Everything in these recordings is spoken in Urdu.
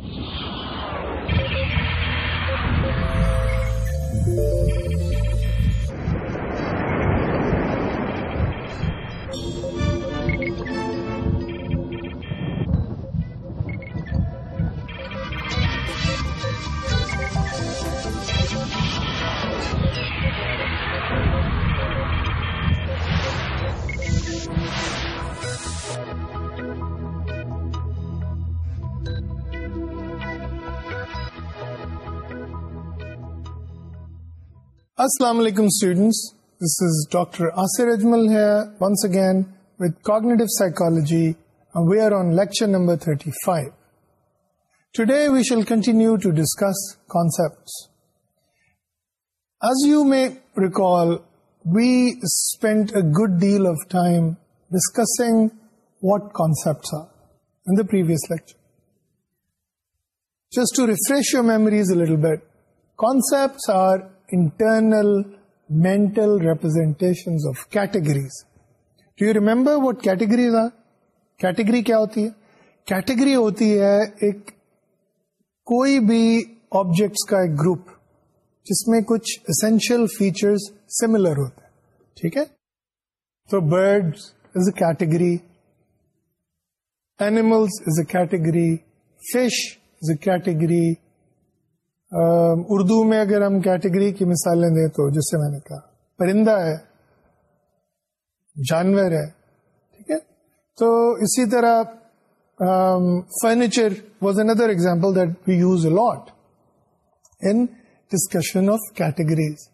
Thank you. السلام علیکم we shall continue discuss concept as you may recall we spend a deal of time discussing what lecture just to refresh you little bit concept are internal representations of categories. Do you remember what categories are? Category کیا ہوتی ہے Category ہوتی ہے ایک کوئی بھی آبجیکٹس کا ایک گروپ جس میں کچھ اسینشیل فیچرز سملر ہوتے ہیں ٹھیک ہے تو birds is a category animals is a category fish is a category Urdu میں اگر ہم کیٹیگری کی مثالیں دیں تو جس سے میں نے کہا پرندہ ہے جانور ہے ٹھیک ہے تو اسی طرح furniture was another example that we use lot in discussion of categories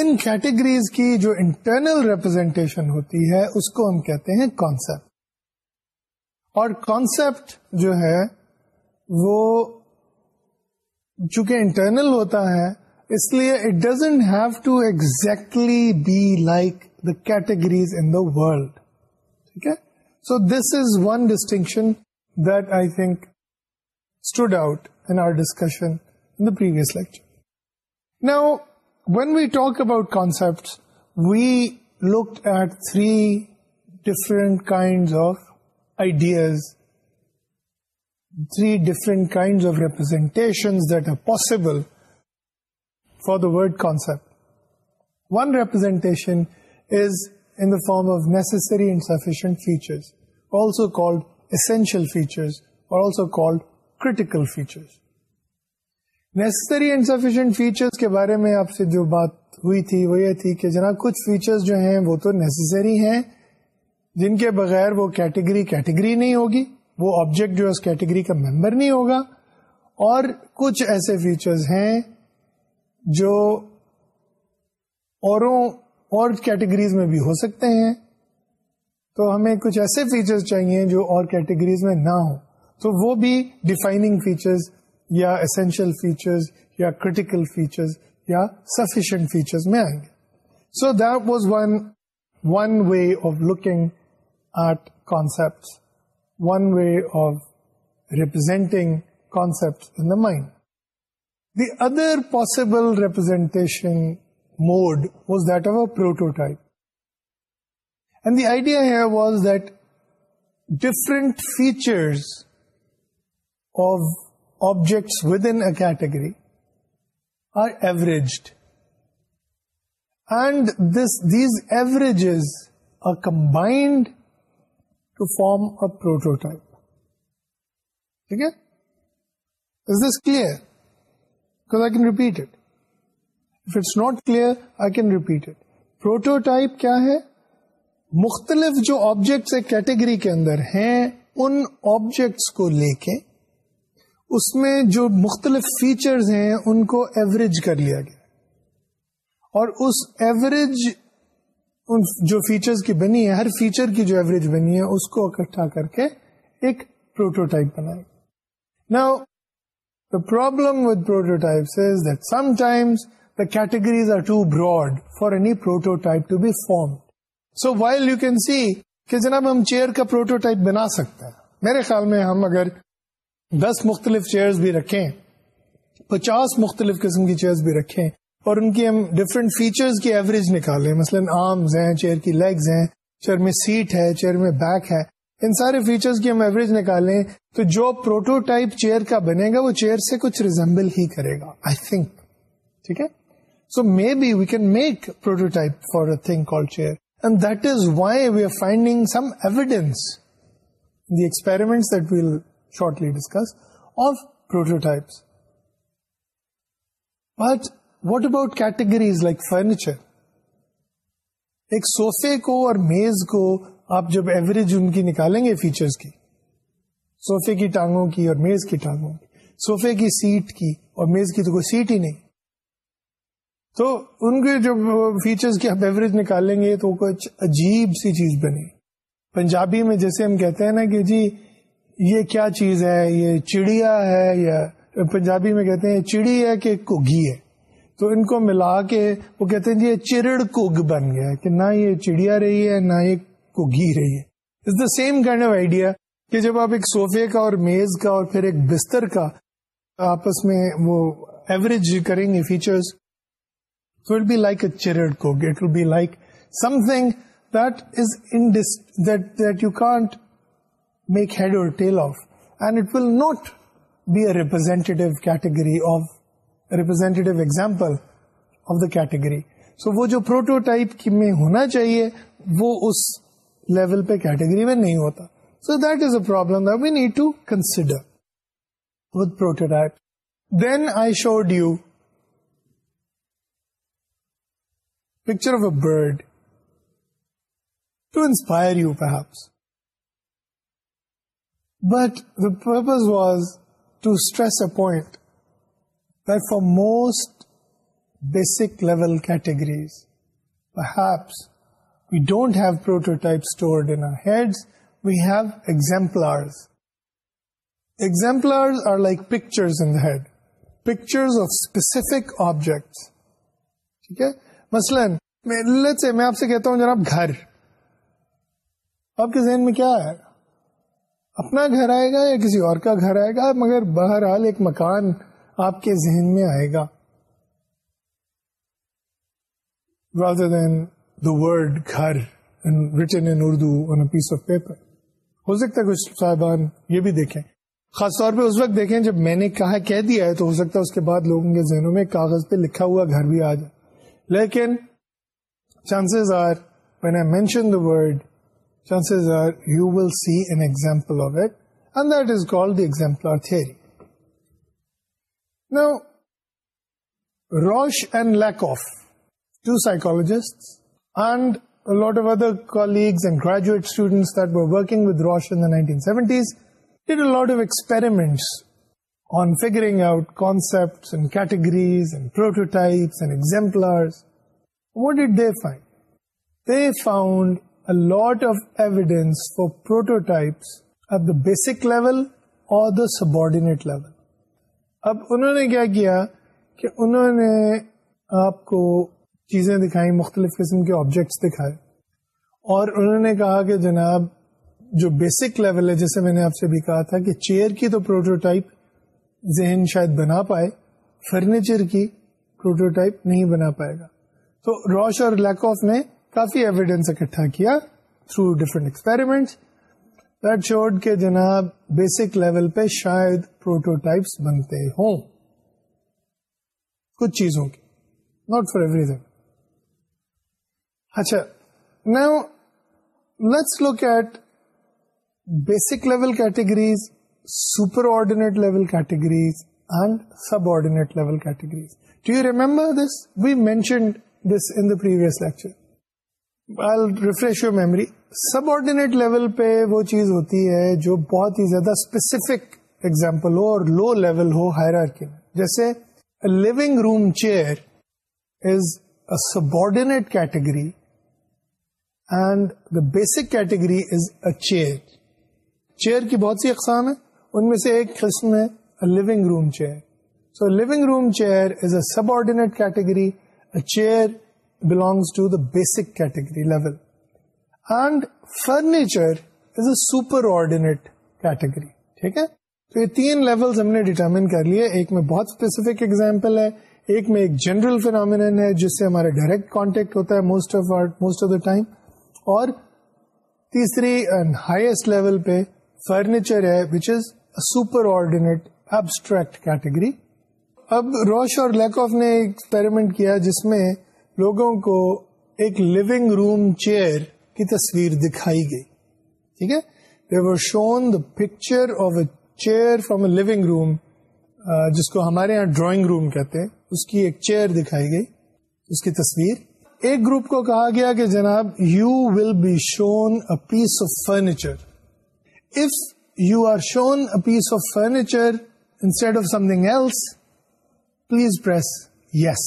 in categories کی جو انٹرنل ریپرزینٹیشن ہوتی ہے اس کو ہم کہتے ہیں کانسیپٹ اور کانسیپٹ جو ہے وہ چونکہ انٹرنل ہوتا ہے اس لیے it doesn't have to exactly be like the categories in the world ٹھیک ہے so this is one distinction that I think stood out in in our discussion the previous lecture now when we talk about concept we look at three different kind of ideas three different kind of representation that are possible for the world concept one representation is in form of necessary features also called essential features critical features necessary and sufficient features کے بارے میں آپ سے جو بات ہوئی تھی وہ یہ تھی کہ جناب کچھ فیچرس جو ہیں وہ تو نیسسری ہیں جن کے بغیر وہ کیٹیگری کیٹیگری نہیں ہوگی وہ آبجیکٹ جو ہے اس کیٹیگری کا ممبر نہیں ہوگا اور کچھ ایسے فیچرز ہیں جو اوروں اور کیٹیگریز میں بھی ہو سکتے ہیں تو ہمیں کچھ ایسے فیچرز چاہیے جو اور کیٹیگریز میں نہ ہوں تو وہ بھی ڈیفائننگ فیچرز یا اسینشیل فیچرز یا کریٹیکل فیچرز یا سفیشنٹ فیچرز میں آئیں گے so that was one one way of looking at concept one way of representing concepts in the mind. The other possible representation mode was that of a prototype. And the idea here was that different features of objects within a category are averaged. And these averages are combined to form a prototype ٹھیک ہے مختلف جو آبجیکٹس کیٹیگری کے اندر ہیں ان آبجیکٹس کو لے کے اس میں جو مختلف فیچرز ہیں ان کو ایوریج کر لیا گیا اور اس ایوریج ان جو فیچرز کی بنی ہے ہر فیچر کی جو ایوریج بنی ہے اس کو اکٹھا کر کے ایک پروٹوٹائپ بنائے گا نا the problem with times the categories are too broad for any prototype to be form so while you can see کہ جناب ہم چیئر کا پروٹوٹائپ بنا سکتے ہیں میرے خیال میں ہم اگر دس مختلف چیئرز بھی رکھیں پچاس مختلف قسم کی چیئرز بھی رکھیں اور ان کی ہم ڈفرینٹ فیچرز کی ایوریج نکالیں مثلا آرمز ہیں چیئر کی لیگز ہیں چیئر میں سیٹ ہے چیئر میں بیک ہے ان سارے فیچرز کی ہم ایوریج نکالیں تو جو پروٹوٹائپ چیئر کا بنے گا وہ چیئر سے کچھ ریزمبل ہی کرے گا آئی تھنک ٹھیک ہے so maybe we can make prototype for a thing call chair and that is why we are finding some evidence the experiment that we'll shortly discuss of prototypes but what about categories like furniture ایک سوفے کو اور میز کو آپ جب ایوریج ان کی نکالیں گے فیچرز کی سوفے کی ٹانگوں کی اور میز کی ٹانگوں کی سوفے کی سیٹ کی اور میز کی تو کوئی سیٹ ہی نہیں تو ان کے جب فیچرز کی آپ ایوریج نکالیں گے تو کچھ عجیب سی چیز بنے پنجابی میں جیسے ہم کہتے ہیں نا کہ جی یہ کیا چیز ہے یہ چڑیا ہے یا پنجابی میں کہتے ہیں چڑی ہے کہ کوگی ہے تو ان کو ملا کے وہ کہتے ہیں جی یہ چرڑ کگ بن گیا کہ نہ یہ چڑیا رہی ہے نہ یہ کگی رہی ہے it's the same kind of idea کہ جب آپ ایک سوفے کا اور میز کا اور پھر ایک بستر کا آپس میں وہ ایوریج کریں گے features will be like a چرڑ کگ it will be like something that is innate that you can't make head or tail of and it will not be a representative category of representative example of the category so وہ جو پروٹوٹائپ میں ہونا چاہیے وہ اس لیول پہ کیٹیگری میں نہیں ہوتا so that is a problem we need to consider with prototype then I should you picture of a bird to inspire you perhaps but the purpose was to stress a point for most basic level categories prototype exemplar پکچرفک آبجیکٹ مثلاً سے میں آپ سے کہتا ہوں جناب گھر آپ کے ذہن میں کیا ہے اپنا گھر آئے گا یا کسی اور کا گھر آئے گا مگر بہرحال ایک مکان آپ کے ذہن میں آئے گا rather than the word گھر written in on a piece of paper. ہو سکتا ہے کچھ صاحبان یہ بھی دیکھیں خاص طور پہ اس وقت دیکھیں جب میں نے کہا کہہ دیا ہے تو ہو سکتا ہے اس کے بعد لوگوں کے ذہنوں میں کاغذ پہ لکھا ہوا گھر بھی آ جائے لیکن chances are when I mention the word chances are you will see an example of it and that is call the example are three no Rosch and lock to سائکالمنٹریزلرس فور پروٹوٹس اب انہوں نے کیا کیا کہ انہوں نے آپ کو چیزیں دکھائی مختلف قسم کے آبجیکٹس دکھائے اور انہوں نے کہا کہ جناب جو بیسک لیول ہے جیسے میں نے آپ سے بھی کہا تھا کہ چیئر کی تو پروٹوٹائپ ذہن شاید بنا پائے فرنیچر کی پروٹوٹائپ نہیں بنا پائے گا تو روش اور لیک آف نے کافی ایویڈینس اکٹھا کیا تھرو ڈفرنٹ ایکسپیریمنٹس چوڈ کے جناب بیسک لیول پہ شاید پروٹوٹائپس بنتے ہوں کچھ چیزوں کی فار ایوری تھنگ اچھا let's look at basic level categories superordinate level categories and subordinate level categories do you remember this we mentioned this in previous lecture refresh your memory subordinate level پہ وہ چیز ہوتی ہے جو بہت ہی زیادہ اسپیسیفک ایگزامپل ہو اور لو لیول ہو ہائرارکی میں جیسے living room chair is a subordinate category and the basic category is a chair chair کی بہت سی اقسام ہیں ان میں سے ایک قسم ہے living room chair so living room chair is a subordinate category chair belongs to the basic category level. And furniture is a superordinate category. ٹھیک ہے تو یہ تین لیول ہم نے ڈیٹرمن کر لیے ایک میں بہت اسپیسیفک ایگزامپل ہے ایک میں ایک جنرل فینامین ہے جس سے ہمارا ڈائریکٹ کانٹیکٹ ہوتا ہے most of most of the time اور تیسری ہائیسٹ لیول پہ فرنیچر ہے which is superordinate abstract category اب روش اور لیک آف نے ایکسپیریمنٹ کیا جس میں لوگوں کو ایک لونگ روم چیئر کی تصویر دکھائی گئی ٹھیک ہے shown the picture of a chair from a living room جس کو ہمارے یہاں ڈرائنگ روم کہتے ہیں اس کی ایک چیئر دکھائی گئی اس کی تصویر ایک گروپ کو کہا گیا کہ جناب you will be shown a piece of furniture if you are shown a piece of furniture instead of something else please press yes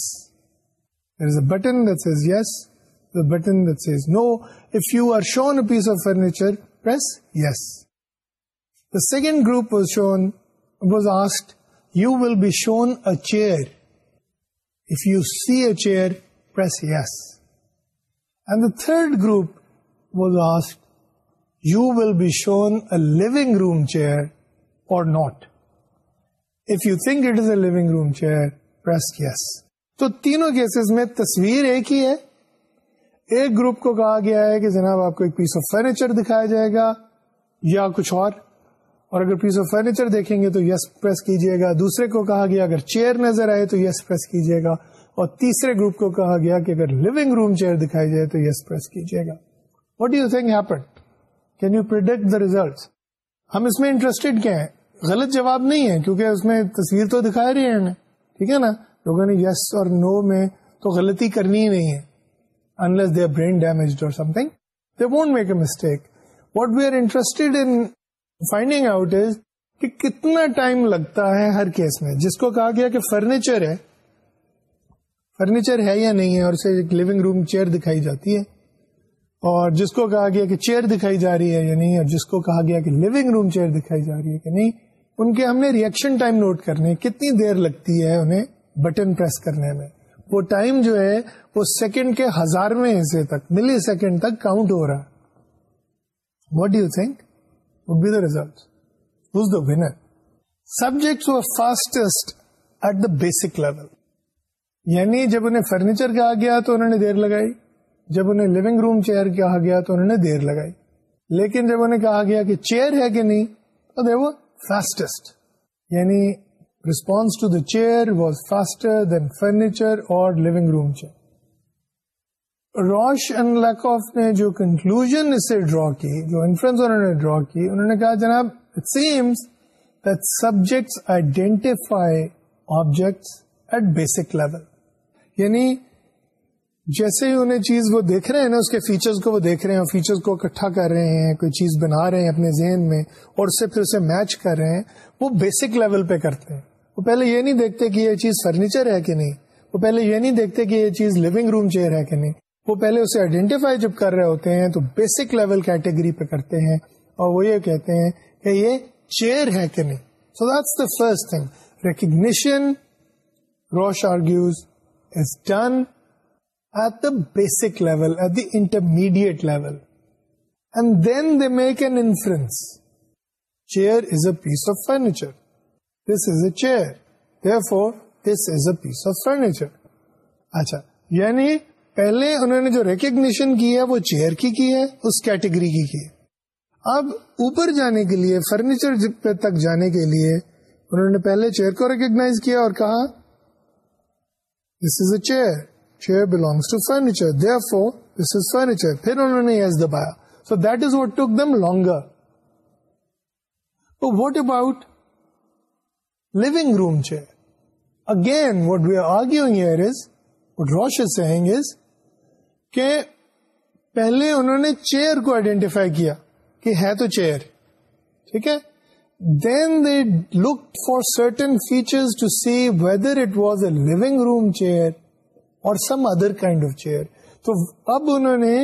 There is a button that says yes, the button that says no. If you are shown a piece of furniture, press yes. The second group was asked, you will be shown a chair. If you see a chair, press yes. And the third group was asked, you will be shown a living room chair or not. If you think it is a living room chair, press yes. تو تینوں کیسز میں تصویر ایک ہی ہے ایک گروپ کو کہا گیا ہے کہ جناب آپ کو ایک پیس آف فرنیچر دکھایا جائے گا یا کچھ اور اور اگر پیس آف فرنیچر دیکھیں گے تو یس پریس کیجیے گا دوسرے کو کہا گیا اگر چیئر نظر آئے تو یس پریس کیجئے گا اور تیسرے گروپ کو کہا گیا کہ اگر لونگ روم چیئر دکھائی جائے تو یس پریس کیجئے گا what you think happen can you predict the result ہم اس میں انٹرسٹیڈ کیا ہیں غلط جواب نہیں ہے کیونکہ اس میں تصویر تو دکھا رہی ہے ٹھیک ہے نا لوگوں نے یس اور نو میں تو غلطی کرنی ہی نہیں ہے unless brain damage or something they won't make a mistake what we are in finding out is کہ کتنا ٹائم لگتا ہے ہر کیس میں جس کو کہا گیا کہ فرنیچر ہے فرنیچر ہے یا نہیں ہے اور اسے ایک لونگ روم چیئر دکھائی جاتی ہے اور جس کو کہا گیا کہ چیئر دکھائی جا رہی ہے یا نہیں اور جس کو کہا گیا کہ لونگ روم چیئر دکھائی جا رہی ہے کہ نہیں ان کے ہم نے ریئیکشن ٹائم نوٹ کرنے کتنی دیر لگتی ہے انہیں بٹن پریس کرنے میں وہ ٹائم جو ہے وہ سیکنڈ کے ہزارویں حصے تک ملی سیکنڈ تک کاؤنٹ ہو رہا what do think would be the the result was winner fastest at the basic level یعنی جب انہیں فرنیچر کہا گیا تو انہوں نے دیر لگائی جب انہیں لونگ روم چیئر کہا گیا تو انہوں نے دیر لگائی لیکن جب انہیں کہا گیا کہ چیئر ہے کہ نہیں تو دے وہ فاسٹسٹ یعنی response to the chair was faster than furniture or living room chair. Rosch and Lakoff نے جو کنکلوژ اسے ڈرا کی جو انفرنس انہوں نے ڈرا کی انہوں نے کہا جناب it seems that subjects identify objects at basic level یعنی جیسے ہی انہیں چیز وہ دیکھ رہے ہیں نا اس کے فیچرز کو وہ دیکھ رہے ہیں فیچرز کو اکٹھا کر رہے ہیں کوئی چیز بنا رہے ہیں اپنے ذہن میں اور اسے پھر اسے میچ کر رہے ہیں وہ بیسک لیول پہ کرتے ہیں وہ پہلے یہ نہیں دیکھتے کہ یہ چیز فرنیچر ہے کہ نہیں وہ پہلے یہ نہیں دیکھتے کہ یہ چیز لیونگ روم چیئر ہے کہ نہیں وہ پہلے اسے آئیڈینٹیفائی جب کر رہے ہوتے ہیں تو بیسک لیول کیٹیگری پہ کرتے ہیں اور وہ یہ کہتے ہیں کہ یہ چیئر ہے کہ نہیں so that's the first thing recognition Rosch argues is done at the basic level at the intermediate level and then they make an inference chair is a piece of furniture this is a chair therefore this is a piece of furniture اچھا یعنی پہلے انہوں نے جو ریکگنیشن کی ہے وہ چیئر کی کی ہے اس کیٹیگری کی کی اب اوپر جانے کے لیے فرنیچر تک جانے کے لیے انہوں نے پہلے چیئر کو ریکگناز کیا اور کہا this is a chair chair belongs to furniture therefore this is furniture پھر انہوں نے یس دبایا so that is what took them longer what about living room chair. Again, what we are arguing here is, what Roche is saying is, کہ پہلے انہوں نے چیئر کو آئیڈینٹیفائی کیا کہ ہے تو چیئر ٹھیک ہے then they look for certain feature it was a living room chair or some other kind of chair تو اب انہوں نے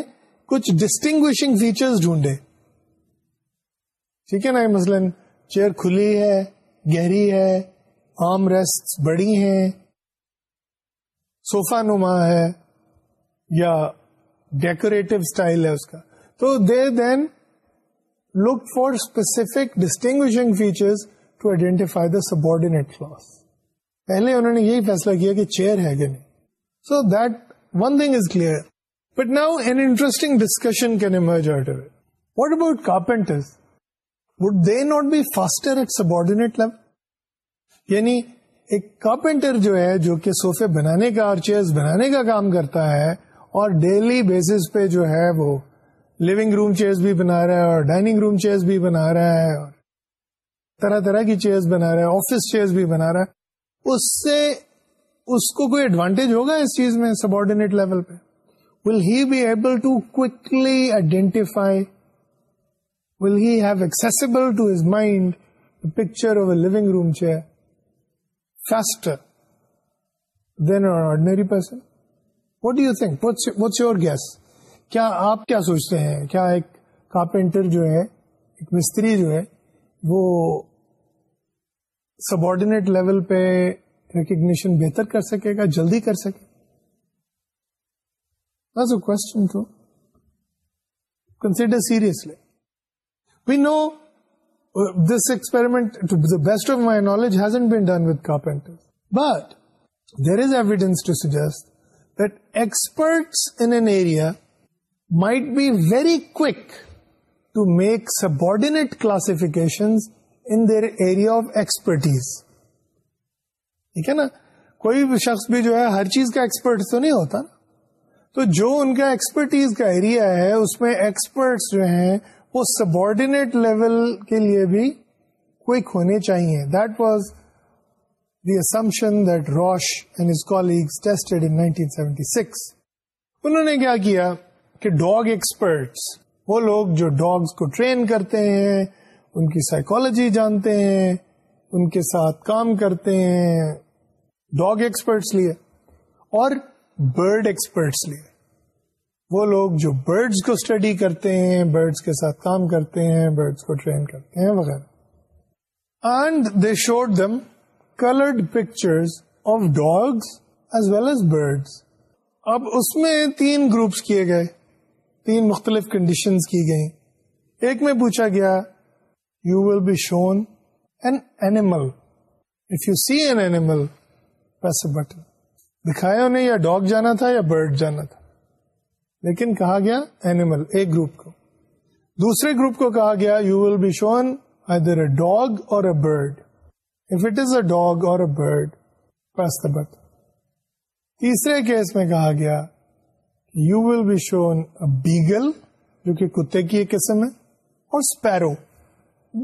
کچھ ڈسٹنگوشنگ فیچرز ڈھونڈے ٹھیک ہے نا مثلاً چیئر کھلی ہے گہری ہے آم ریسٹ بڑی ہیں صوفہ نما ہے یا ڈیکوریٹو اسٹائل ہے اس کا تو they then look for specific dusting features to identify the subordinate class پہلے انہوں نے یہی فیصلہ کیا کہ چیئر ہے کہ نہیں so that one thing is clear but now an interesting discussion can emerge order what about carpenters would not be faster at subordinate level یعنی ایک کارپینٹر جو ہے جو کہ سوفے کا اور چیئرز بنانے کا کام کرتا ہے اور ڈیلی بیسس پہ جو ہے وہ لیونگ روم چیئرز بھی بنا رہا ہے اور ڈائننگ روم چیئرز بھی بنا رہا ہے اور طرح طرح کی چیئرز بنا رہا ہے آفس چیئرز بھی بنا رہا ہے اس سے اس کو کوئی ایڈوانٹیج ہوگا اس چیز میں سبارڈینیٹ لیول پہ will he be able to quickly identify will he have accessible to his mind the picture of a living room chair faster than an ordinary person? What do you think? What's your, what's your guess? کیا آپ کیا سوچتے ہیں کیا ایک کارپینٹر جو ہے ایک مستری جو ہے وہ سبارڈینیٹ لیول پہ ریکگنیشن بہتر کر سکے گا جلدی کر سکے question to consider seriously we know this suggest best of my an but there is evidence be very make subordinate classifications in their area of expertise ٹھیک ہے نا کوئی بھی شخص بھی جو ہے ہر چیز کا ایکسپرٹ تو نہیں ہوتا تو جو ان کا ایکسپرٹیز کا ایریا ہے اس میں ایکسپرٹس جو ہیں سبارڈینیٹ لیول کے لیے بھی کوئک ہونے چاہیے that was the assumption that Rosch and his دش tested in 1976 انہوں نے کیا کیا کہ ڈاگ ایکسپرٹس وہ لوگ جو ڈاگس کو ٹرین کرتے ہیں ان کی سائیکولوجی جانتے ہیں ان کے ساتھ کام کرتے ہیں ڈاگ ایکسپرٹس لیے اور برڈ ایکسپرٹس لیے وہ لوگ جو برڈس کو اسٹڈی کرتے ہیں برڈس کے ساتھ کام کرتے ہیں برڈس کو ٹرین کرتے ہیں وغیرہ and they showed them coloured pictures of dogs as well as birds اب اس میں تین گروپس کیے گئے تین مختلف کنڈیشن کی گئی ایک میں پوچھا گیا you will be shown an animal if you see an animal button دکھایا انہیں یا ڈاگ جانا تھا یا برڈ جانا تھا لیکن کہا گیا اینیمل ایک گروپ کو دوسرے گروپ کو کہا گیا you will be shown a dog or a a bird if it is dog or a bird تیسرے کیس میں کہا گیا یو ول بی شون بیگل جو کہ کتے کی ایک قسم ہے اور اسپیرو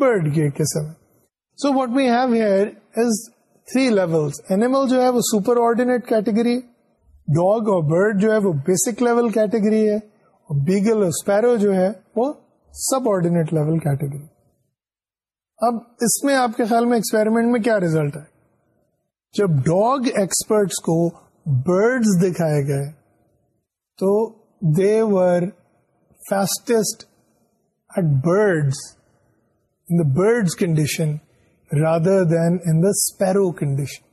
برڈ کی ایک قسم ہے so what we have here is three level animal جو ہے وہ سپر آرڈینیٹ کیٹیگری ڈاگ اور برڈ جو ہے وہ بیسک لیول کیٹیگری ہے اور بیگل اور اسپیرو جو ہے وہ سب آرڈینیٹ لیول کیٹیگری اب اس میں آپ کے خیال میں ایکسپیرمنٹ میں کیا ریزلٹ ہے جب ڈاگ ایکسپرٹس کو برڈز دکھائے گئے تو they were fastest at birds in the birds condition rather than in sparrow condition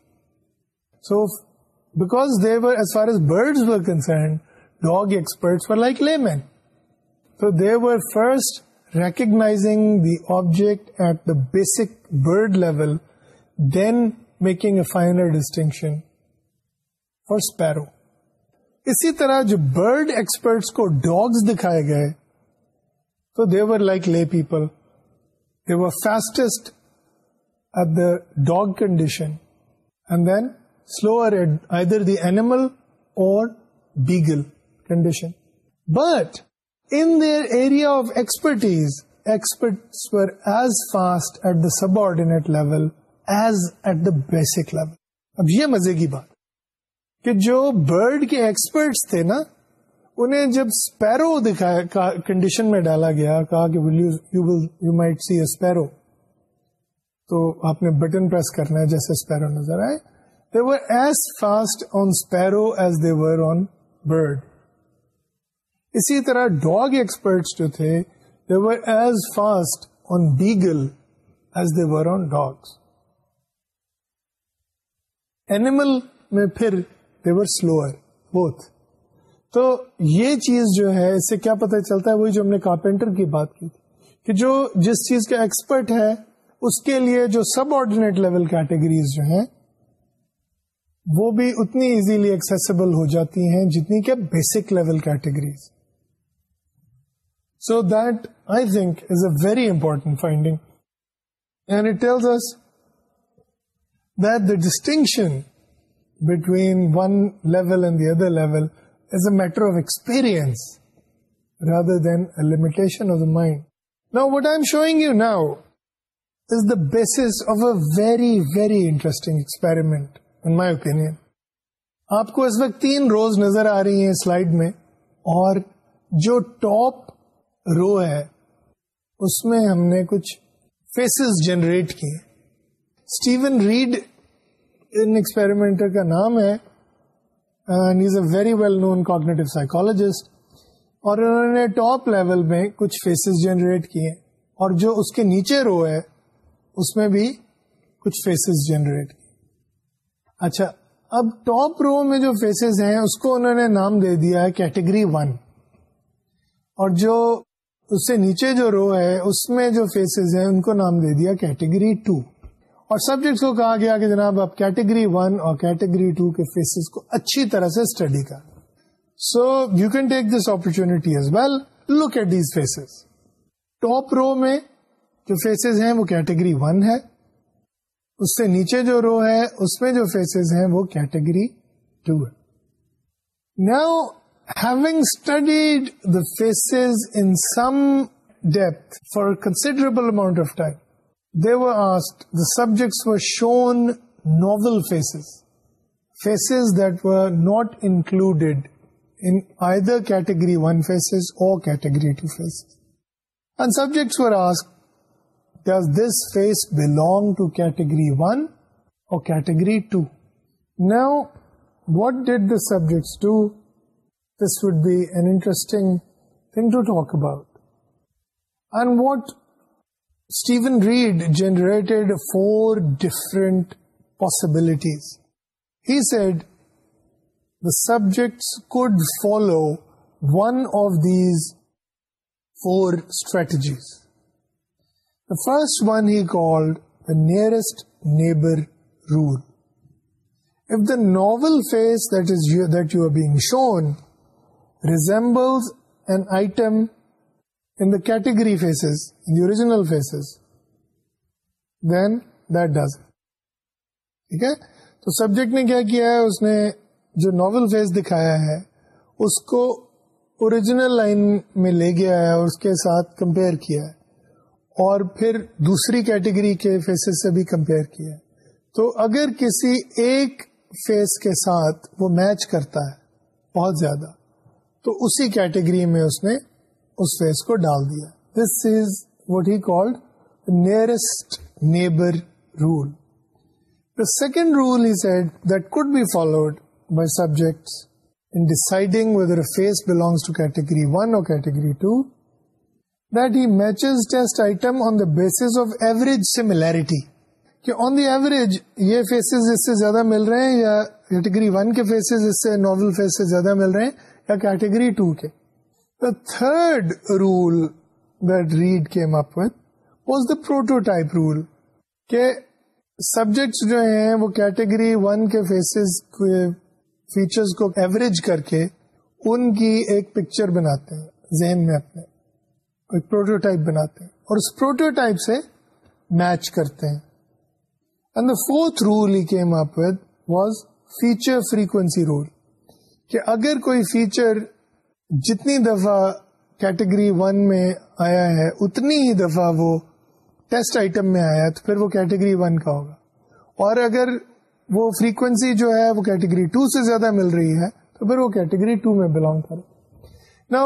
so because they far as far as concerned dog dog were like layman they they first recognizing the object at the basic bird level then making a final distinction for sparrow اسی طرح جو برڈ ایکسپرٹس کو ڈاگس دکھائے گئے تو they were like lay people they were fastest at the dog condition and then slower at either the animal or beagle condition. But in their area of expertise, experts were as fast at the subordinate level as at the basic level. Now this is the thing. That the bird experts were the انہیں جب اسپیرو دکھایا کنڈیشن میں ڈالا گیا کہا کہ will you you will you might see a sparrow تو آپ نے بٹن پریس کرنا ہے جیسے اسپیرو نظر آئے were as fast on sparrow as they Varun bird اسی طرح ڈاگ ایکسپرٹس جو تھے as fast on beagle as they Varun dog animal میں پھر were slower بوتھ تو یہ چیز جو ہے اس سے کیا پتا چلتا ہے وہی جو ہم نے کارپینٹر کی بات کی تھی کہ جو جس چیز کا ایکسپرٹ ہے اس کے لیے جو سب آرڈینیٹ لیول کیٹیگریز جو ہیں وہ بھی اتنی ایزیلی ایکسسیبل ہو جاتی ہیں جتنی کہ basic level categories so that I think is a very important finding and it tells us that the distinction between one level and the other level is a matter of experience rather than a limitation of the mind now what I am showing you now is the base of a very very interesting experiment in my opinion آپ کو اس وقت تین روز نظر آ رہی ہیں سلائڈ میں اور جو ٹاپ رو ہے اس میں ہم نے کچھ فیسز جنریٹ کیے اسٹیون ریڈ ان ایکسپیریمنٹر کا نام ہے very well known cognitive psychologist اور انہوں نے ٹاپ لیول میں کچھ فیسز جنریٹ کیے اور جو اس کے نیچے رو ہے اس میں بھی کچھ فیسز جنریٹ اچھا اب ٹاپ رو میں جو فیسز ہیں اس کو انہوں نے نام دے دیا ہے کیٹیگری ون اور جو اس سے نیچے جو رو ہے اس میں جو فیسز ہیں ان کو نام دے دیا کیٹیگری ٹو اور سبجیکٹس کو کہا گیا کہ جناب آپ کیٹیگری ون اور کیٹیگری ٹو کے فیسز کو اچھی طرح سے اسٹڈی کر so you can take this opportunity as well look at these faces top row میں جو فیسز ہیں وہ کیٹیگری ون ہے اس سے نیچے جو رو ہے اس میں جو فیسز ہیں وہ کیٹیگری ٹو ہے now having studied the faces in some depth for considerable amount of time they the the subjects were shown novel faces faces that were not included in I category one faces or category two faces and subjects were subject Does this face belong to category 1 or category 2? Now, what did the subjects do? This would be an interesting thing to talk about. And what Stephen Reed generated 4 different possibilities. He said the subjects could follow one of these 4 strategies. The first one he called the nearest neighbor rule. If the novel face that is you, that you are being shown resembles an item in the category faces, in the original faces, then that does it. Okay? So, subject نے کیا کیا ہے اس نے جو novel face دکھایا ہے اس کو original line میں لے گیا ہے اور اس کے ساتھ compare کیا ہے اور پھر دوسری کیٹیگری کے فیسز سے بھی کمپیئر کیا تو اگر کسی ایک فیس کے ساتھ وہ میچ کرتا ہے بہت زیادہ تو اسی کیٹیگری میں اس نے اس فیس کو ڈال دیا this is what he nearest neighbour rule the second rule is add that code be followed by subject in deciding that he matches test item on the basis of average similarity کہ on the average یہ faces اس سے زیادہ مل رہے ہیں یا category 1 کے faces اس سے novel faces زیادہ مل رہے ہیں یا category 2 کے The third rule that Reed came up with was the prototype rule کہ subjects جو ہیں وہ category 1 کے faces کے features کو average کر کے ان کی ایک picture بناتے ہیں ذہن میں اپنے ایک پروٹوٹائپ بناتے ہیں اور اس پروٹوٹائپ سے میچ کرتے ہیں and the fourth rule he came up with was feature frequency rule کہ اگر کوئی فیچر جتنی دفعہ کیٹیگری ون میں آیا ہے اتنی ہی دفعہ وہ ٹیسٹ آئٹم میں آیا تو پھر وہ کیٹیگری ون کا ہوگا اور اگر وہ فریکوینسی جو ہے وہ کیٹیگری ٹو سے زیادہ مل رہی ہے تو پھر وہ کیٹیگری ٹو میں بلونگ کرے نا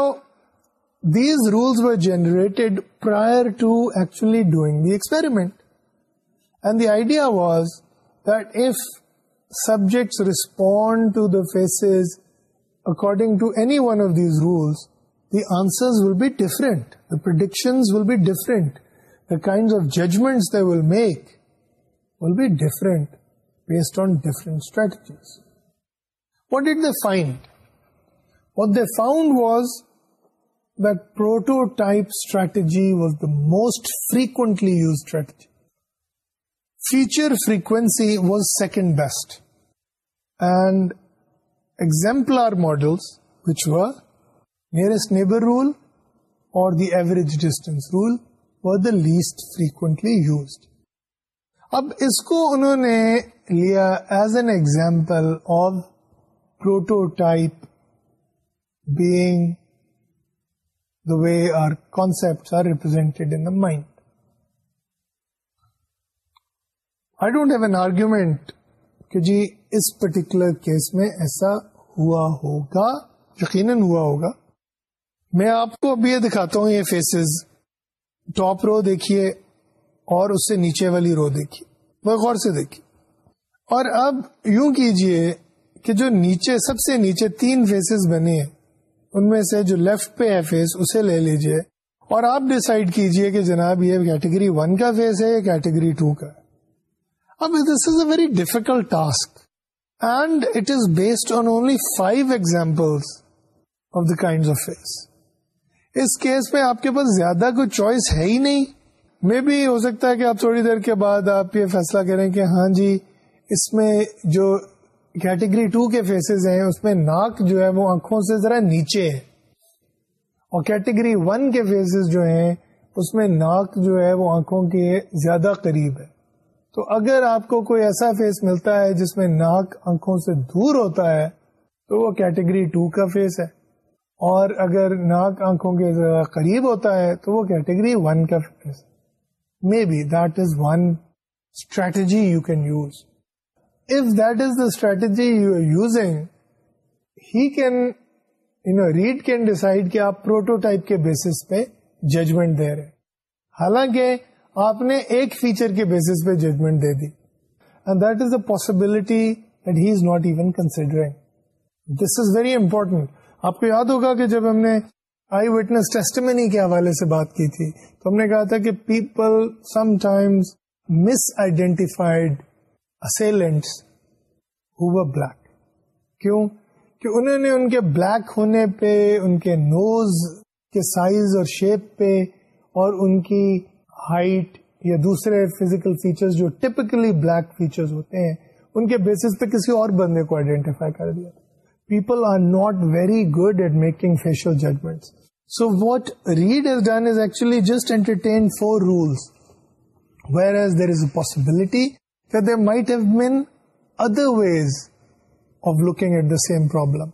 These rules were generated prior to actually doing the experiment. And the idea was that if subjects respond to the faces according to any one of these rules, the answers will be different. The predictions will be different. The kinds of judgments they will make will be different based on different strategies. What did they find? What they found was prototype strategy was the most frequently use strategy feature frequency was second best and example or model near neighbour rule or the average distance rule was the least frequently used اب اس کو انہوں نے لیا as an example of prototype being the way our concepts are represented in the mind. I don't have an argument کہ جی اس پرٹیکولر کیس میں ایسا ہوا ہوگا یقیناً ہوا ہوگا میں آپ کو اب یہ دکھاتا ہوں یہ فیسز ٹاپ رو دیکھیے اور اس سے نیچے والی رو دیکھیے وہ غور سے دیکھیے اور اب یوں کیجئے کہ جو نیچے سب سے نیچے تین فیسز بنے ہیں ان میں سے جو لیفٹ پہ ہے فیس اسے لے لیجئے اور آپ ڈیسائیڈ کیجئے کہ جناب یہ کیٹیگری ون کا فیس ہے یا کیٹیگری ٹو کا اب this is a very difficult task and it is based on only five example of the kind of face اس کیس میں آپ کے پاس زیادہ کوئی چوائس ہے ہی نہیں مے بی ہو سکتا ہے کہ آپ تھوڑی دیر کے بعد آپ یہ فیصلہ کریں کہ ہاں جی اس میں جو کیٹیگری ٹو کے فیسز ہیں اس میں ناک جو ہے وہ آنکھوں سے ذرا نیچے ہے اور کیٹیگری ون کے فیسز جو ہیں اس میں ناک جو ہے وہ آنکھوں کے زیادہ قریب ہے تو اگر آپ کو کوئی ایسا فیس ملتا ہے جس میں ناک آنکھوں سے دور ہوتا ہے تو وہ کیٹیگری ٹو کا فیس ہے اور اگر ناک آنکھوں کے ذرا قریب ہوتا ہے تو وہ کیٹیگری ون کا فیس ہے may that is one strategy you can use if that is the strategy you are using, he can, you know, Reed can decide کہ آپ prototype کے basis پہ judgment دے رہے حالانکہ آپ نے ایک feature کے basis پہ judgment دے دی and that is the possibility that he is not even considering this is very important آپ کو یاد ہوگا کہ جب ہم نے آئی وٹنس ٹیسٹمنی کے حوالے سے بات کی تھی تو ہم نے کہا تھا کہ people some times misidentified black انہوں نے ان کے بلیک ہونے پہ ان کے نوز کے سائز اور شیپ پہ اور ان کی ہائٹ یا دوسرے فزیکل فیچرز جو ٹپکلی بلیک فیچرز ہوتے ہیں ان کے بیسس پہ کسی اور بندے کو آئیڈینٹیفائی کر دیا people are not very good at making facial judgment so what Reed is done is actually just entertain four rules where as there is a possibility there might have ways of looking at the same problem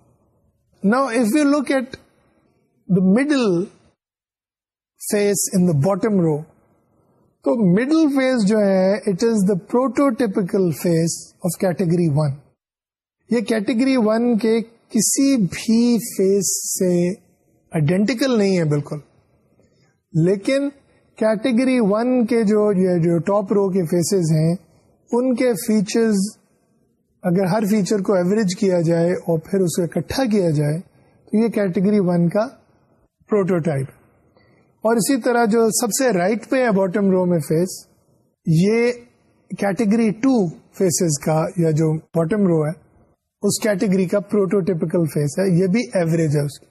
نا if you look at the middle face in the bottom row تو مڈل فیس جو ہے it is the prototypical face of category one یہ کیٹیگری ون کے کسی بھی فیس سے آئیڈینٹیکل نہیں ہے بالکل لیکن کیٹیگری ون کے جو ٹاپ رو کے فیسز ہیں ان کے فیچرز اگر ہر فیچر کو ایوریج کیا جائے اور پھر اسے اکٹھا کیا جائے تو یہ کیٹیگری ون کا پروٹوٹائپ اور اسی طرح جو سب سے رائٹ پہ ہے باٹم رو میں فیس یہ کیٹیگری ٹو فیسز کا یا جو باٹم رو ہے اس کیٹیگری کا پروٹوٹیپیکل فیس ہے یہ بھی ایوریج ہے اس کی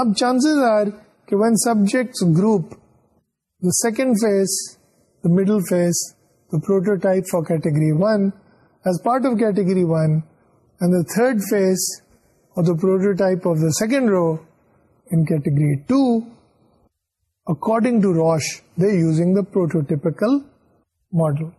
اب چانسز آر کہ when subject group the second face the middle face the prototype for category 1 as part of category 1 and the third phase or the prototype of the second row in category 2 according to Roche they using the prototypical model.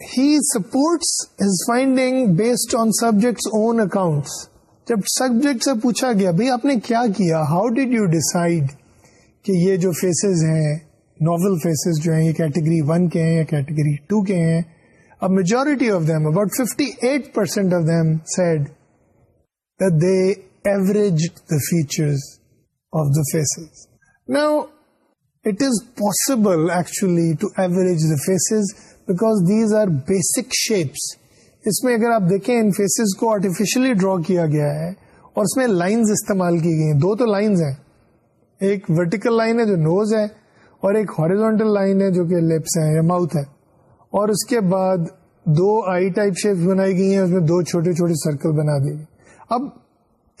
He supports his finding based on subject's own accounts. جب سبجیکٹ سے پوچھا گیا بھائی آپ نے کیا کیا ہاؤ ڈیڈ یو ڈیسائڈ کہ یہ جو فیسز ہیں ناول فیسز جو ہیں یہ کیٹیگری ون کے ہیں یا کیٹیگری ٹو کے ہیں اب majority of them about fifty the features of the faces now it is possible actually to average the faces because these are basic shapes اس میں اگر آپ دیکھیں ان فیسز کو آرٹیفیشلی ڈرا کیا گیا ہے اور اس میں لائنز استعمال کی گئی ہیں دو تو لائنز ہیں ایک ورٹیکل لائن ہے جو نوز ہے اور ایک ہاریزونٹل لائن ہے جو کہ لپس ہے یا ماؤتھ ہے اور اس کے بعد دو آئی ٹائپ شیپس بنائی گئی ہیں اس میں دو چھوٹے چھوٹے سرکل بنا دیے گئے اب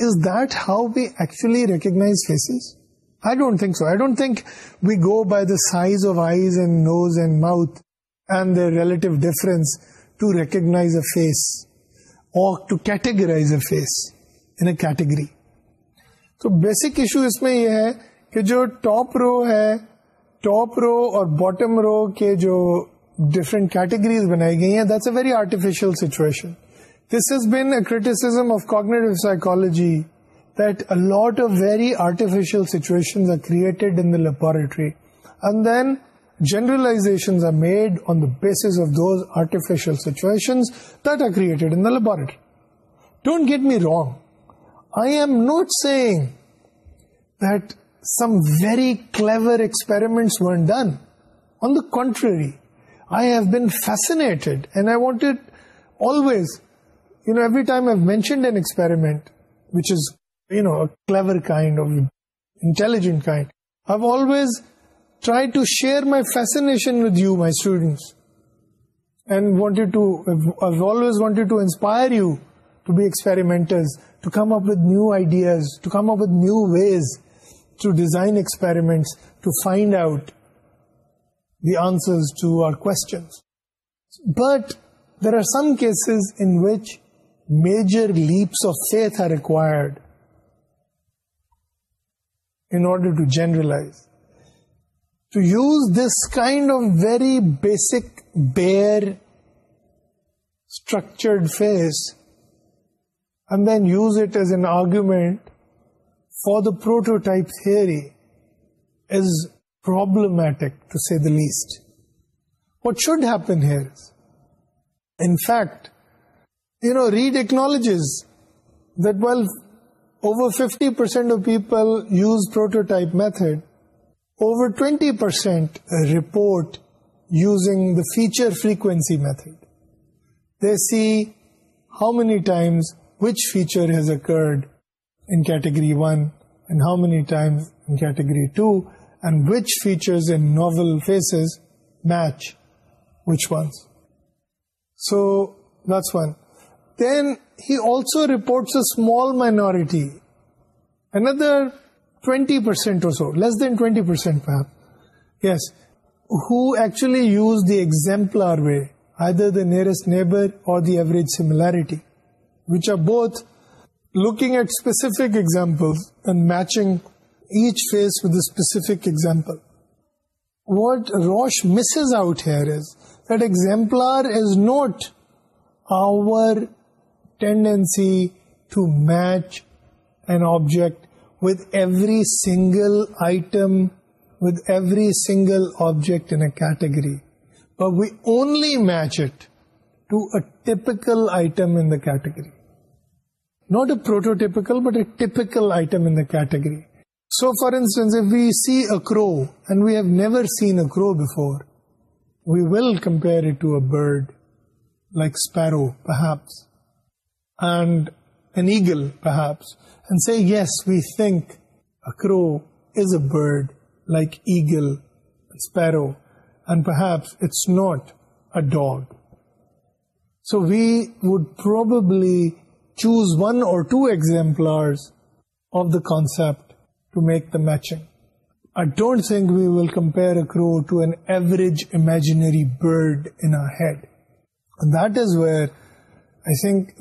is that how we actually recognise faces I don't think so I don't think we go by the size of eyes and nose and mouth and the relative difference to recognise a face or to categorize a face in a category تو بیسک ایشو اس میں یہ ہے کہ جو ٹاپ رو ہے ٹاپ رو اور باٹم رو کے جو ڈفرینٹ کیٹیگریز بنائی گئی ہیں that's a a very very artificial artificial situation situation this has been criticism of of cognitive that are created in the laboratory and then don't get me wrong I am not saying the some very experiment were done on the trees mentioned intelligent my fascinated new ideas to come up with new ways to design experiments to find out the answers to our questions. But there are some cases in which major leaps of faith are required in order to generalize. To use this kind of very basic, bare, structured phase and then use it as an argument for the prototype theory is problematic, to say the least. What should happen here is, in fact, Reid acknowledges that while over 50% of people use prototype method, over 20% report using the feature frequency method. They see how many times which feature has occurred example are way the nearest neighbour or similarity looking at specific example face ودکامپل what Rosch miss out example not our match and object with every single item very single object an agree or not atypical but a typical items we see a crow and we've never seen a crow before we will compare eagle پر yes we think a crow is a bird like eagle sparrow and it's not a dog so we would probably choose one or two exemplar of the think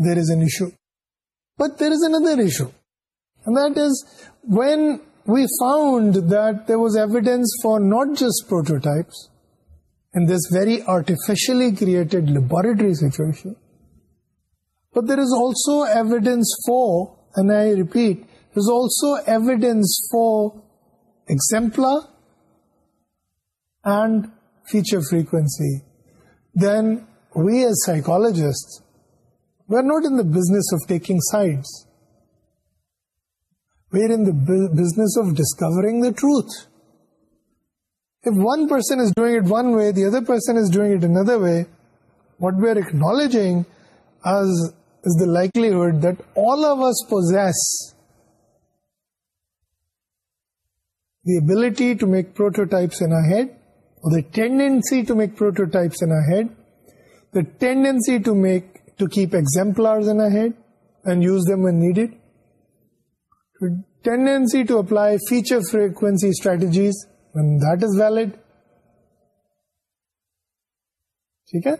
there is an issue but there is an other issue that is when we found there was evidence for not just prototypes in this very artificially created laboratory situation But there is also evidence for, and I repeat, there is also evidence for exemplar and feature frequency. Then we as psychologists, we're not in the business of taking sides. We're in the business of discovering the truth. If one person is doing it one way, the other person is doing it another way, what we're acknowledging as likelihood دل آف اوزیسٹی ٹو میکوٹائپس use them ویڈیڈی to apply feature frequency strategies this valid ٹھیک ہے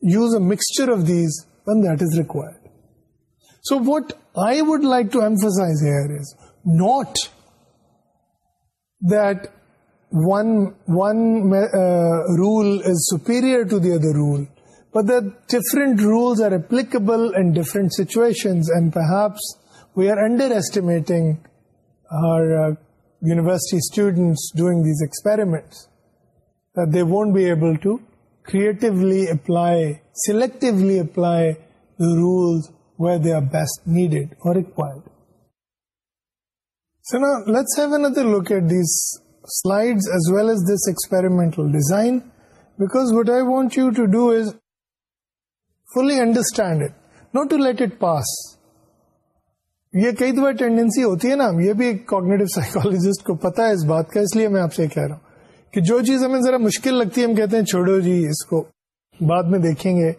use a mixture of these when that is required. So what I would like to emphasize here is not that one uh, rule is superior to the other rule, but that different rules are applicable in different situations, and perhaps we are underestimating our uh, university students doing these experiments, that they won't be able to creatively apply, selectively apply the rules where they are best needed or required. So now let's have another look at these slides as well as this experimental design because what I want you to do is fully understand it, not to let it pass. یہ کئی دفعہ ٹینڈنسی ہوتی ہے نا یہ بھی ایک کوگنیٹو سائیکولوجسٹ کو پتا ہے اس بات کا اس لیے میں آپ سے کہہ رہا ہوں کہ جو چیز ہمیں ذرا مشکل لگتی ہے ہم کہتے ہیں چھوڑو جی اس کو بعد میں دیکھیں گے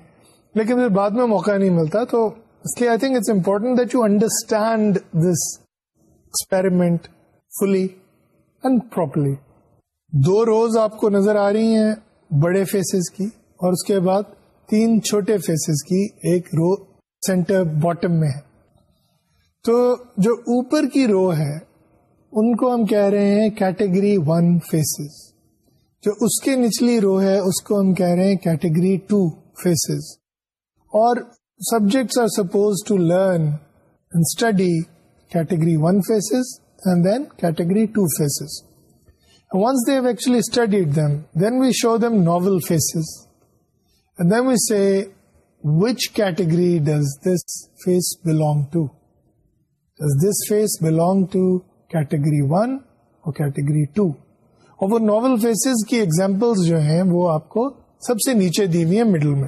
لیکن پھر بعد میں موقع نہیں ملتا تو اس لیے I think it's important that you understand this experiment fully and properly دو روز آپ کو نظر آ رہی ہیں بڑے فیسز کی اور اس کے بعد تین چھوٹے فیسز کی ایک رو سینٹر باٹم میں ہے تو جو اوپر کی رو ہے ان کو ہم کہہ رہے ہیں کیٹیگری ون فیسز جو اس کے نچلی رو ہے اس کو ہم کہہ رہے ہیں کیٹیگری ٹو فیسز اور subjects are suppose to learn and study category one faces and then category two faces once they actually studied them then we show them novel faces and then we see which category does this face belong to does this face belong to category one اور کیٹیگری ٹو اور وہ ناول فیسز کی ایگزامپل جو ہیں وہ آپ کو سب سے نیچے دی ہوئی ہیں مڈل میں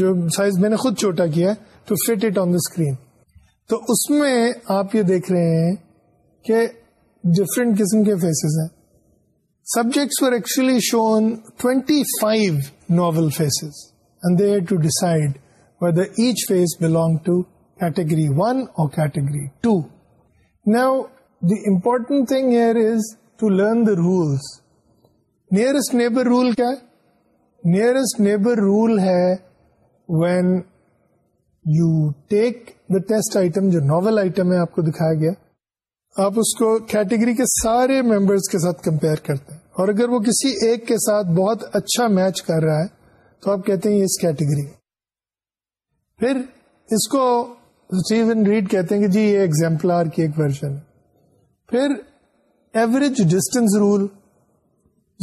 جو سائز میں نے خود چھوٹا کیا to fit it on the screen تو اس میں آپ یہ دیکھ رہے ہیں کہ ڈفرینٹ قسم کے فیسز ہیں subjects actually shown twenty five novel faces and they to decide whether each face belong to category one اور category two new the important thing is to learn the rules nearest neighbour rule کیا نیئرسٹ نیبر رول ہے when you take the test item جو ناول آئٹم ہے آپ کو دکھایا گیا آپ اس کو کیٹیگری کے سارے ممبرس کے ساتھ کمپیئر کرتے ہیں اور اگر وہ کسی ایک کے ساتھ بہت اچھا میچ کر رہا ہے تو آپ کہتے ہیں اس کیٹیگری پھر اس کو ریڈ کہتے ہیں کہ جی یہ ایگزامپل آر کی ایک ورژن پھر ایوریج ڈسٹینس رول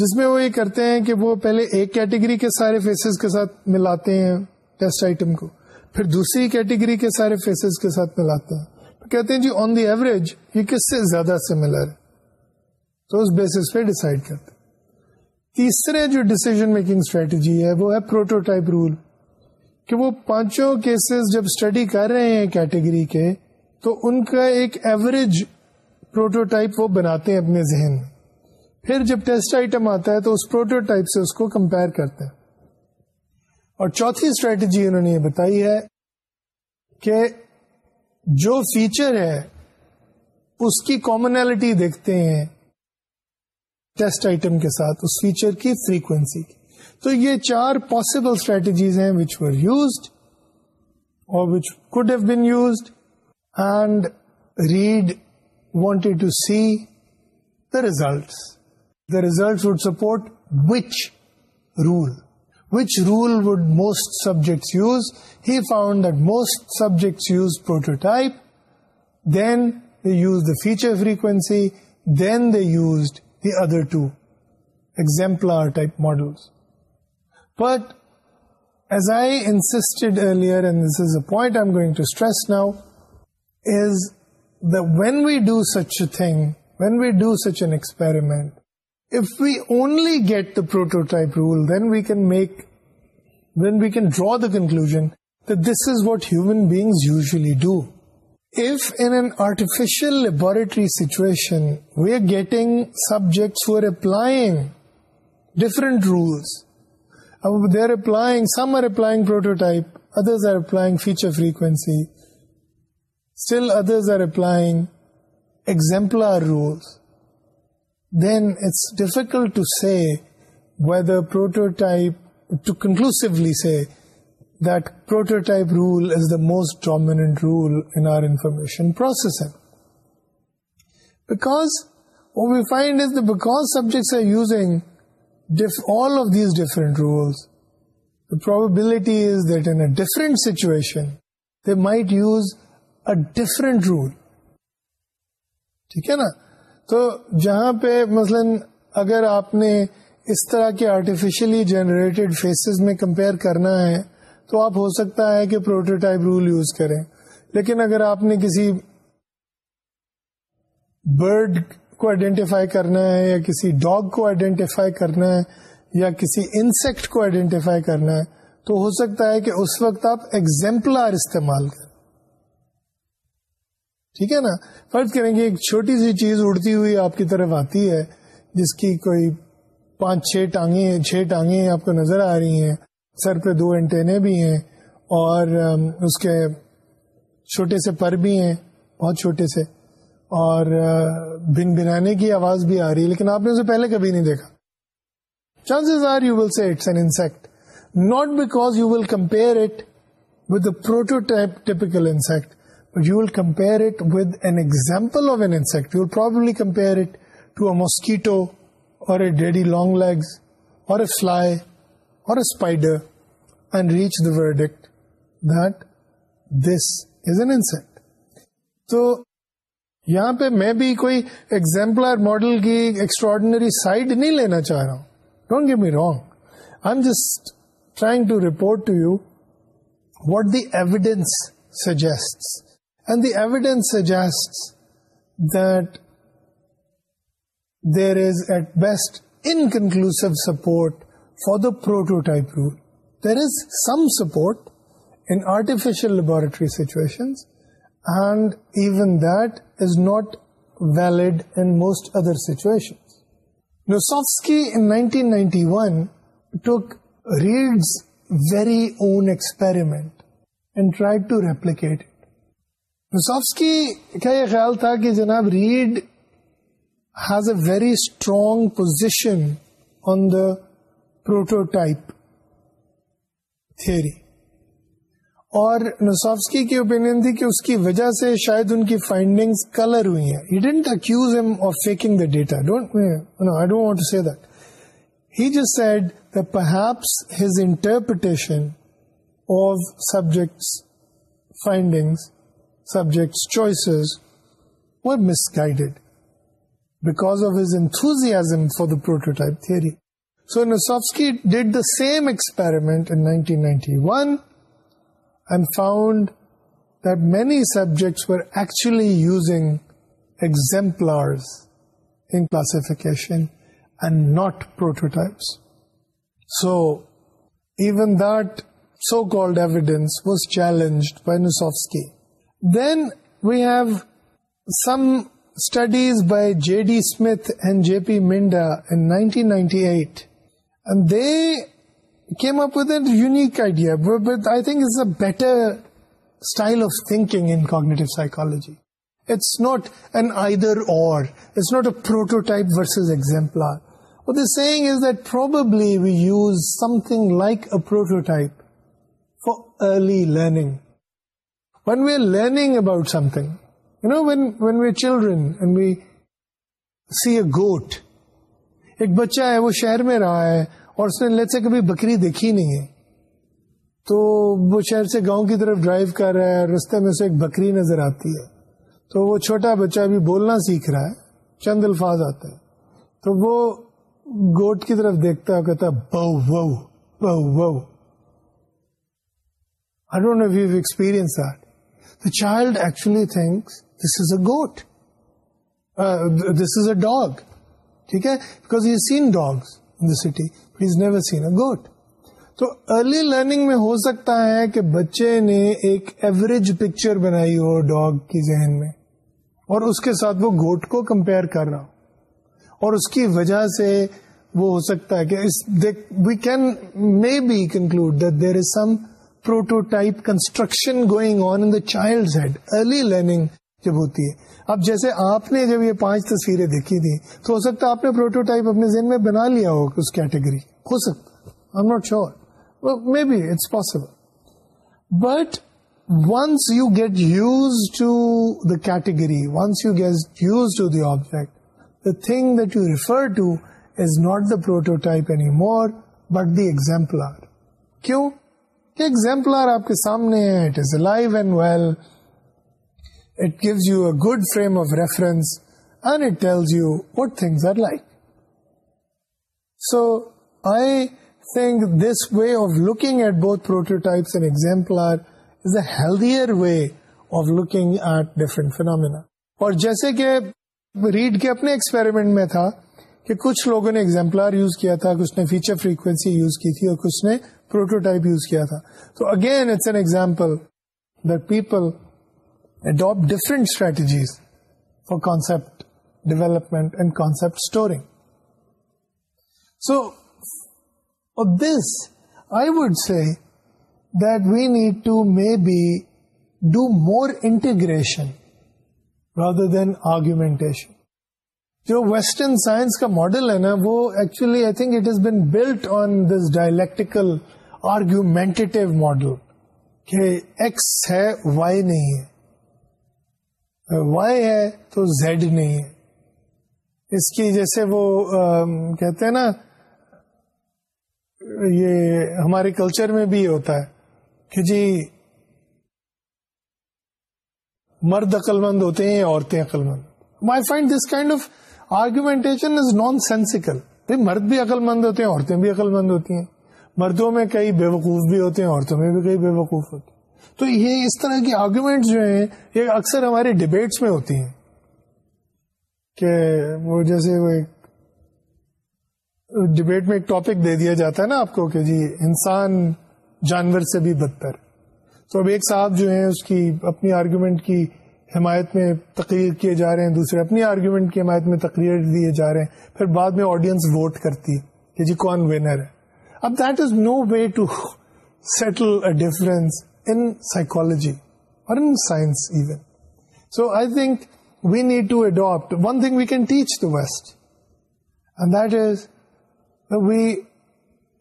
جس میں وہ یہ کرتے ہیں کہ وہ پہلے ایک کیٹیگری کے سارے فیسز کے ساتھ ملاتے ہیں ٹیسٹ آئٹم کو پھر دوسری کیٹیگری کے سارے فیسز کے ساتھ ملاتے ہیں کہتے ہیں جی آن دی ایوریج یہ کس سے زیادہ سملر ہے تو اس بیسس پہ ڈسائڈ کرتے ہیں تیسرے جو ڈسیزن میکنگ اسٹریٹجی ہے وہ ہے پروٹوٹائپ رول کہ وہ پانچوں کیسز جب اسٹڈی کر رہے ہیں کیٹیگری کے تو ان کا ایک ایوریج پروٹوٹائپ وہ بناتے ہیں اپنے ذہن میں پھر جب ٹیسٹ آئٹم آتا ہے تو اس پروٹو ٹائپ سے اس کو کمپیئر کرتا ہے اور چوتھی اسٹریٹجی انہوں نے یہ بتائی ہے کہ جو فیچر ہے اس کی کامنالٹی دیکھتے ہیں ٹیسٹ آئٹم کے ساتھ اس فیچر کی فریکوینسی کی تو یہ چار پاسبل اسٹریٹجیز ہیں which were used or which code have been used and Reed wanted to see the results the results would support which rule? Which rule would most subjects use? He found that most subjects use prototype, then they used the feature frequency, then they used the other two exemplar type models. But as I insisted earlier, and this is a point I'm going to stress now, is that when we do such a thing, when we do such an experiment, if we only get the prototype rule, then we can draw the conclusion that this is what human beings usually do. If in an artificial laboratory situation, we are getting subjects who are applying different rules, uh, some are applying prototype, others are applying feature frequency, still others are applying exemplar rules. Then it's difficult to see why the prototype to conclusively see the prototype rule is the most dominant rule our information all of these different rules problem different situation they'd use a different rule ٹھیک ہے نا تو جہاں پہ مثلا اگر آپ نے اس طرح کے آرٹیفیشلی جنریٹڈ فیسز میں کمپیئر کرنا ہے تو آپ ہو سکتا ہے کہ پروٹوٹائپ رول یوز کریں لیکن اگر آپ نے کسی برڈ کو آئیڈینٹیفائی کرنا ہے یا کسی ڈاگ کو آئیڈینٹیفائی کرنا ہے یا کسی انسیکٹ کو آئیڈینٹیفائی کرنا ہے تو ہو سکتا ہے کہ اس وقت آپ ایگزامپلار استعمال کریں ٹھیک ہے نا فرض کریں گے ایک چھوٹی سی چیز اڑتی ہوئی آپ کی طرف آتی ہے جس کی کوئی پانچ چھ ٹانگیں چھ ٹانگیں آپ کو نظر آ رہی ہیں سر پہ دو انٹینے بھی ہیں اور اس کے چھوٹے سے پر بھی ہیں بہت چھوٹے سے اور بن بنانے کی آواز بھی آ رہی ہے لیکن آپ نے اسے پہلے کبھی نہیں دیکھا chances are you will see it's an insect not because you will compare it prototype typical insect you will compare it with an example of an insect you will or compare it a mosquito اور اے ڈیڈی لانگ لیگز اور اے فلائی اور اسپائڈر تو یہاں پہ میں بھی کوئی ایگزامپل ماڈل کی ایکسٹرڈنری سائڈ نہیں لینا چاہ رہا ہوں don't give me wrong I am just trying to report to you what the evidence suggest ایویڈینسٹ there is at best inconclusive support for the prototype پر آرٹیفیشلٹریٹ ناٹ ویلڈ انسٹ ادرٹی Reed very own experiment replicate Nosofsky کا یہ خیال تھا کہ جناب Reed has a very strong position on the prototype theory اور نوسافسکی کی اوپینین تھی کہ اس کی وجہ سے شاید ان کی فائنڈنگز کلر ہوئی ہیں he didn't accuse of faking the data don't want said the perhaps his interpretation of subjects findings subjects choices guided because of انوزی as um prototype three so Nosofsky did the same experiments ایگزمپلرفکیشن and not prototypes so even though conjured by Nosofsky then view some studies by J D Smith and J P Minda ninety eight they کے unique idea better style of think psychology it's not and I there اور same is that probably we use some prototype for early learning when when, when learning about something, you know, children and we see a goat, ایک بچہ ہے وہ شہر میں رہا ہے اور اس نے لیٹ سے کبھی بکری دیکھی نہیں ہے تو وہ شہر سے گاؤں کی طرف ڈرائیو کر رہا ہے رستے میں سے ایک بکری نظر آتی ہے تو وہ چھوٹا بچہ ابھی بولنا سیکھ رہا ہے چند الفاظ آتے ہیں تو وہ گوٹ کی طرف دیکھتا ہے کہتا I don't know we've experience are the child actually thinks this is a goat. Uh, this is a dog. Okay? Because he's seen dogs in the city, but he's never seen a goat. تو ارلی لرننگ میں ہو سکتا ہے کہ بچے نے ایک ایوریج پکچر بنائی ہو ڈاگ کی ذہن میں اور اس کے ساتھ وہ گوٹ کو کمپیئر کر رہا ہو اور اس کی وجہ سے وہ ہو سکتا ہے کہ we can may be conclude that there is some prototype construction going on in the child head early learning جب ہوتی ہے اب جیسے آپ نے جب یہ پانچ تصویریں دیکھی تھیں تو ہو سکتا ہے آپ نے پروٹوٹائپ اپنے ذہن میں بنا لیا ہو اس کیٹیگری ہو سکتا I am not sure maybe it's possible but once you get used to the category once you get used to the object the thing that you refer to is not the prototype N more but the example are کیوں ایگزامپلر آپ کے سامنے ہے it is life and well it gives you a good frame of reference and it tells you what things are like so I think this way of looking at both prototypes and exemplar is a healthier way of looking at different phenomena اور جیسے کہ ریڈ کے اپنے ایکسپیریمنٹ میں تھا کہ کچھ لوگوں نے ایگزامپلار یوز کیا تھا کچھ نے فیچر فریکوینسی یوز کی تھی اور کچھ نے پروٹوٹائپ یوز کیا تھا تو again it's an example the people adapt different strategies for concept development and concept storing so this I that see need to maybe do more integration rather than argumentation جو ویسٹرن سائنس کا ماڈل ہے نا وہ actually I think it been built on this dialectical argumentative model کہ ایکس ہے وائی نہیں ہے وائی uh, ہے تو زیڈ نہیں ہے اس کی جیسے وہ um, کہتے ہیں نا یہ ہمارے کلچر میں بھی ہوتا ہے کہ جی مرد عقل مند ہوتے ہیں عورتیں عقل مند I find this kind of argumentation is nonsensical مرد بھی عقل مند ہوتے ہیں عورتیں بھی عقل مند ہوتی ہیں مردوں میں کئی بیوقوف بھی ہوتے ہیں عورتوں میں بھی کئی بے وقوف ہوتے تو یہ اس طرح کی آرگومنٹ جو ہیں یہ اکثر ہمارے ڈبیٹس میں ہوتی ہیں کہ وہ جیسے وہ ایک ڈبیٹ میں ایک ٹاپک دے دیا جاتا ہے نا آپ کو کہ جی انسان جانور سے بھی بدتر تو اب ایک صاحب جو ہیں اس کی اپنی آرگومنٹ کی حمایت میں تقریر کیے جا رہے ہیں دوسرے اپنی آرگومنٹ کی حمایت میں تقریر دیے جا رہے ہیں پھر بعد میں آڈینس ووٹ کرتی کہ جی کون ونر ہے Now that is no way to settle a difference in psychology or in science even. So I think we need to adopt one thing we can teach the West, and that is that we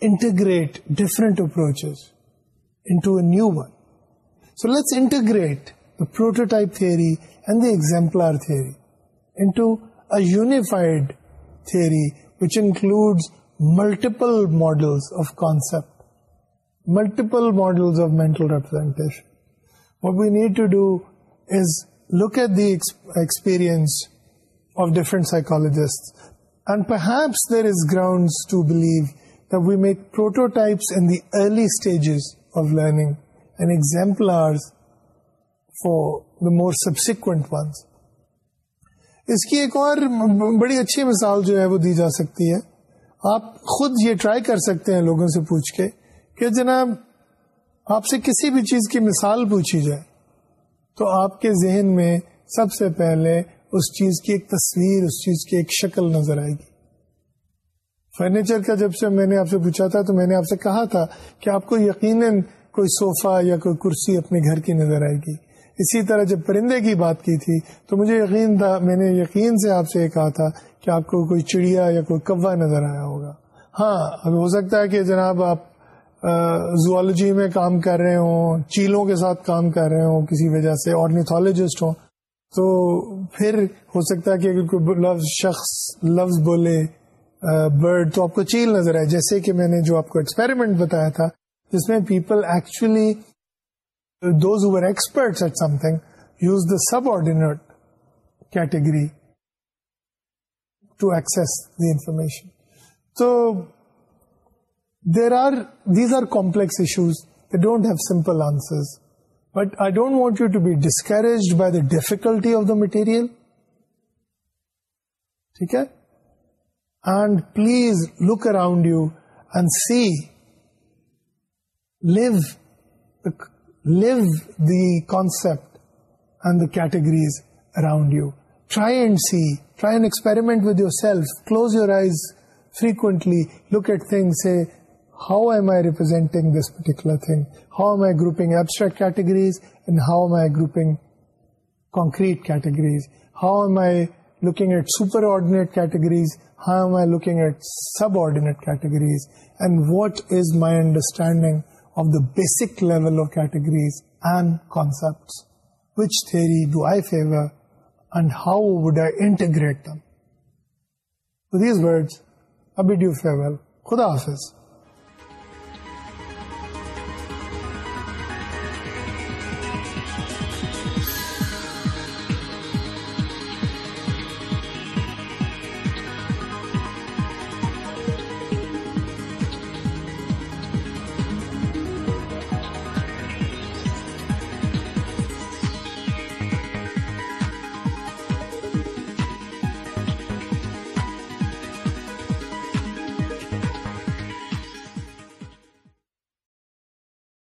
integrate different approaches into a new one. So let's integrate the prototype theory and the exemplar theory into a unified theory which includes multiple models of concept multiple models of mental representation what we need to do is look at the experience of different psychologist and perhaps there is ground to believe that we make prototypes in the early stages of learning and exemplars for the more subsequent ones اس کی ایک اور بڑی اچھی مثال جو ہے وہ دی جا سکتی ہے آپ خود یہ ٹرائی کر سکتے ہیں لوگوں سے پوچھ کے کہ جناب آپ سے کسی بھی چیز کی مثال پوچھی جائے تو آپ کے ذہن میں سب سے پہلے اس چیز کی ایک تصویر اس چیز کی ایک شکل نظر آئے گی فرنیچر کا جب سے میں نے آپ سے پوچھا تھا تو میں نے آپ سے کہا تھا کہ آپ کو یقیناً کوئی صوفہ یا کوئی کرسی اپنے گھر کی نظر آئے گی اسی طرح جب پرندے کی بات کی تھی تو مجھے یقین تھا میں نے یقین سے آپ سے یہ کہا تھا کہ آپ کو کوئی چڑیا یا کوئی کوا نظر آیا ہوگا ہاں اب ہو سکتا ہے کہ جناب آپ زوالوجی میں کام کر رہے ہوں چیلوں کے ساتھ کام کر رہے ہوں کسی وجہ سے نیتھولوجسٹ ہوں تو پھر ہو سکتا ہے کہ کوئی لفظ شخص لفظ بولے برڈ تو آپ کو چیل نظر آئے جیسے کہ میں نے جو آپ کو ایکسپیریمنٹ بتایا تھا جس میں people actually Those who were experts at something used the subordinate category to access the information. So these are complex issues. They don't have simple answers. But I don't want you to be discouraged by the difficulty of the material. Okay? And please look around you and see, live the Live the concept and the categories around you. Try and see, try and experiment with yourself. Close your eyes frequently, look at things, say, how am I representing this particular thing? How am I grouping abstract categories and how am I grouping concrete categories? How am I looking at superordinate categories? How am I looking at subordinate categories? And what is my understanding of the basic level of categories and concepts. Which theory do I favor and how would I integrate them? With these words, I bid you farewell. Khuda Hafiz.